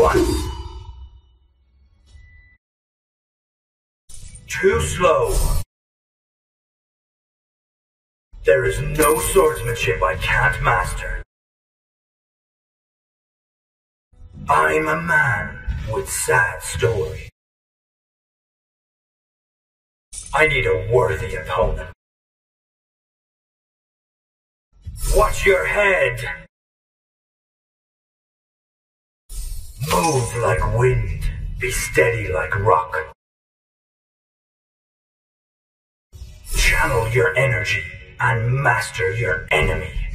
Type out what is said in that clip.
Once. Too slow. There is no swordsmanship I can't master. I'm a man with sad story. I need a worthy opponent. Watch your head! Move like wind, be steady like rock. Channel your energy and master your enemy.